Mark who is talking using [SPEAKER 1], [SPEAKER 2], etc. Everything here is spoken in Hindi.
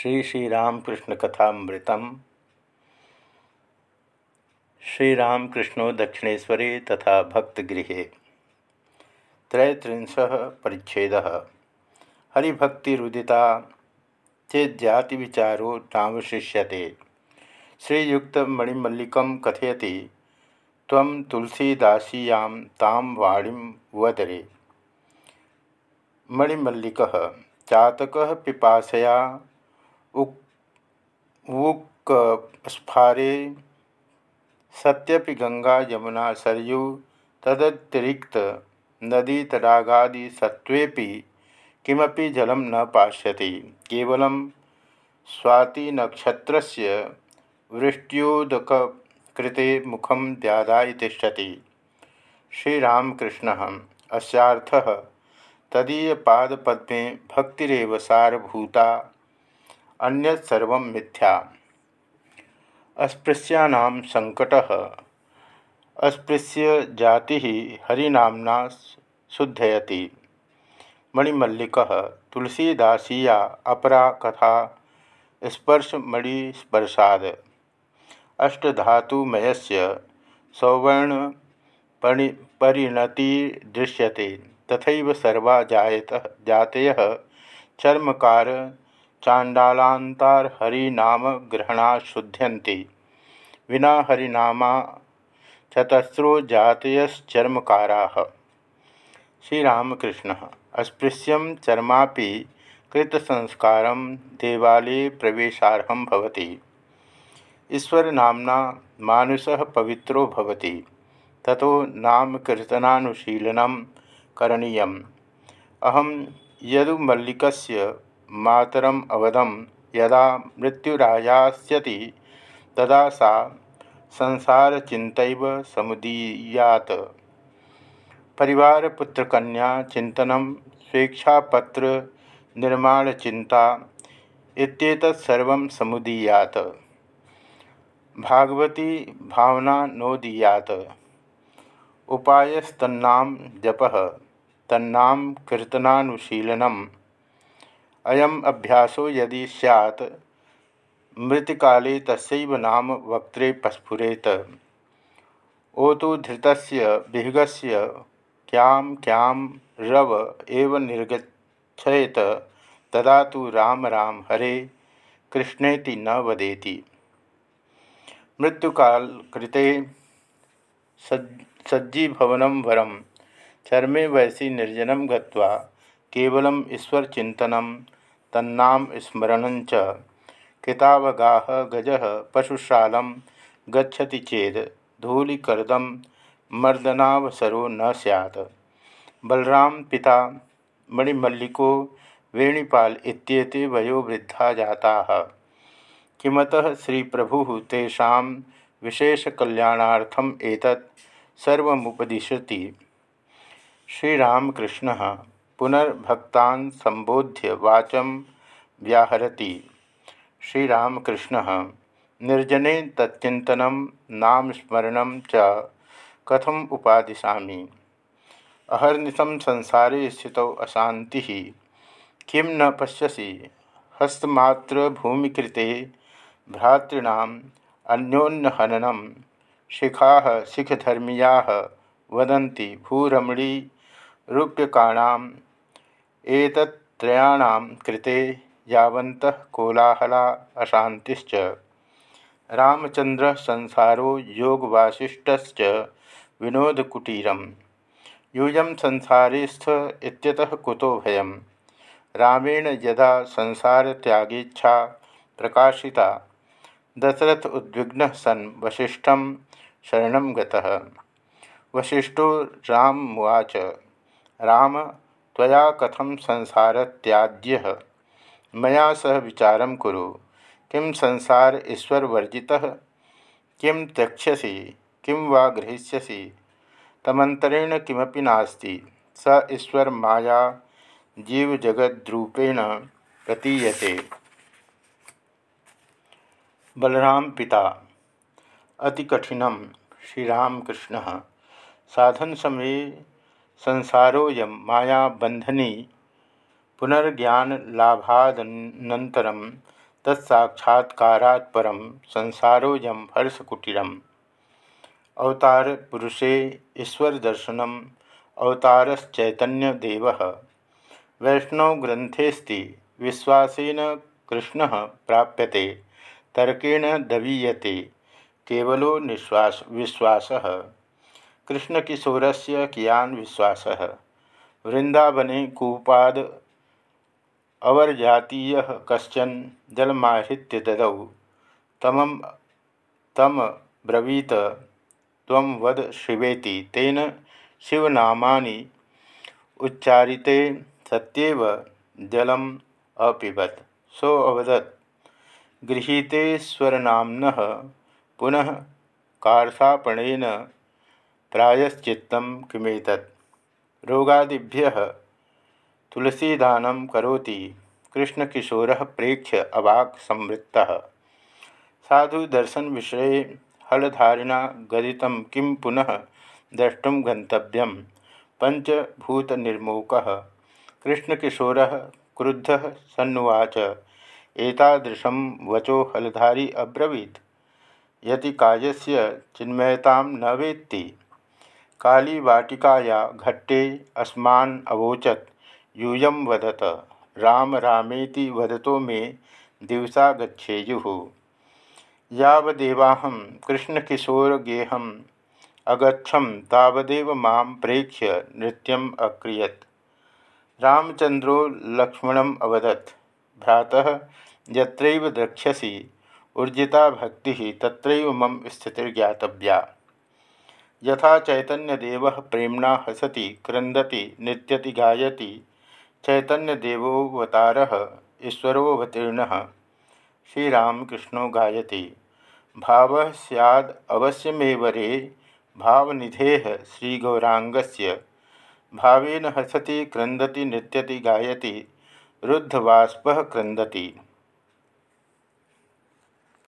[SPEAKER 1] श्री श्री श्रीरामकृष्ण कथामृतम श्रीरामकृष्णो दक्षिणेशरे तथा भक्तगृह। त्रैत्रिंश परिच्छेद। हरिभक्तिरुदिता नावशिष्यते श्रीयुक्त मणिमल्लिक कथयति तम तुलसीदासीयां ताम वाणीं वदरे। मणिमल्लिक, चातक पिपाशया स्फारे, सत्यपि गंगा, यमुना, सरयू, तदतिरिक्त नदी, तडागादि सत्वेपि किमपि जलं न पाश्यति। केवलं स्वातिनक्षत्रस्य वृष्ट्योदककृते मुखं ध्यादाय तिष्ठति। श्रीरामकृष्णः अस्यार्थः तदीयपादपद्मे भक्तिरव सारभूता अन्यत्सर्व मिथ्या। अस्पृश्यानां संकट। अस्पृश्य जाति हरिनामना शुद्धयति। मणिमल्लिक, तुलसीदासीया अपरा कथा स्पर्श स्पर्शमणिस्पर्शाद। अष्टधातुमयस्य सौवर्ण परिणति दृश्यते तथा सर्वा जायत, जातय चर्मकार चांडालांतार हरिनाम ग्रहणा शुद्ध्यन्ति विना हरिनामा चतस्रो जातयश्चर्मकारा। श्रीरामकृष्ण चर्मा कृतसंस्कार देवालय प्रवेशारहम भवति। ईश्वरनाम्ना मानुषः पवित्रो भवति। ततो नामकीर्तनानुशीलनं करणीयम्। अहं यदुमल्लिकस्य मातरम अवदम यदा मृत्युरायास्यति, तदा सा संसारचिंत समुदीयात। परिवार पुत्रकन्या चिंतन स्वेच्छापत्र निर्माण चिंता इत्येतत्सर्व समुदीयात। भागवती भावना नोदीयात। उपायस्तन्नाम जप तन्नाम कीर्तनानुशीलनम। अयम अभ्यासो यदि सैत् मृतिकाले तस्व नाम वक्त्रे पस्फुरेत। ओतु धृत विहगस्य क्यां क्यां रव एव निर्गछेत तदा तो राम राम हरे कृष्णेति न वदेति। मृत्युकाल कृते सज्जीभवनं वरम चर्मे वैसी निर्जनम गत्वा केवलम ईश्वर चिंतनम तन्नाम स्मरण कितावगाह गज पशुशालम गच्छति चेद धूलिकर्दम मर्दनावसरो न सैत् बलराम पिता, मणिमल्लिको, वेणुपाल इत्येते वयोवृद्धा जाता। किमतः श्री प्रभु तेषा विशेषकल्याणार्थम एतत् सर्वमुपदिशति। श्रीरामकृष्ण पुनर्भक्तान् संबोध्य वाचं व्याहरति। श्रीरामकृष्ण निर्जने तच्चिंतन नामस्मरण च कथम उपादिशा अहर्निशं संसारे स्थित अशांति किं न पश्यसि? हस्तमात्रभूमिकृते भ्रातॄणाम् अन्योन्यहननं शिखा सिखधर्मीया वदन्ति भूरमणी रूप्यकाणां एतत्त्रयाणां कृते कोलाहला अशांतिश्च रामचंद्र संसारो योगवासिष्ठश्च विनोदकुटीरम्। यूयं संसारेस्थ इत्यतः कुतो भयं रामेण यदा संसारत्यागेच्छा प्रकाशिता, दशरथ उद्विग्न सन् वसिष्ठं शरण गतः। वसिष्ठो रामुवाच राम त्वया कथम संसार त्याज्य मैं सह विचार कुरु। किं संसार ईश्वर वर्जि किं त्यक्ष्यसि? किं वा गृहीष्यसि? तमंतरेण किमपि नास्ति। स ईश्वर माया जीवजगद्रूपेण प्रतीयते। बलराम पिता, अति कठिनम श्रीरामकृष्ण। साधन समय संसारोऽयं मायाबन्धनी पुनर्ज्ञानलाभादनन्तरं तत्साक्षात्कारात् परम संसारोऽयं हर्षकुटीरम् अवतार पुरुषे ईश्वर दर्शनम अवतारश्चैतन्य देव वैष्णव ग्रंथेस्ति विश्वासेन कृष्ण प्राप्यते, तर्केण दवीयते, केवलो निश्वास विश्वास। कृष्णकिशोर से कियान विश्वास। वृंदावने कूपाद अवर्जातीय कशन जलमाहृत्य ददौ तम तम ब्रवीत तम वद शिवेति। तेन शिवनामा उच्चारिते सत्यव जलम अपिबत। सो अवदत्। गृहीतेश्वरनाम्न पुनः कार्षापणेन प्रायश्चित किमेतत्। रोगादिभ्य तुलसीदान करोति। कृष्णकिशोर प्रेक्ष्य अवाक् संवृत्ता। साधु दर्शन विषय हलधारिणा गदित किं पुनः द्रष्टुम गंतव्यम पंचभूतनिर्मोक कृष्णकिशोर क्रुद्ध सन्नुवाच। एतादृशं वचो हलधारी अब्रवीत। यति कायस्य चिन्मयता न वेत्ति। कालीवाटिकाया घट्टे अस्मान् अवोचत। यूयं वदत। राम रामेति वदतो मे दिवसा गच्छेयुः। यावदेवाहं कृष्णकिशोरगेहम् अगछम तावदेव माँ प्रेक्ष्य नृत्यम् अक्रियत। रामचंद्रो लक्ष्मणम् अवदत्। भ्रातः यत्रैव द्रक्ष्यसि। ऊर्जिता भक्ति तत्रैव मम स्थितिर्ज्ञातव्या। यथा चैतन्यदेव प्रेमणा हसति क्रंदति नृत्यति, गायति। चैतन्यदेवोवतार ईश्वरोवतीर्ण श्रीरामकृष्णो गायति। भाव सैद अवश्यमेव रे, भावनिधे श्रीगौरांगस्य भावेन हसति क्रंदति नृत्यति, गायति। रुद्धवाष्प क्रंदति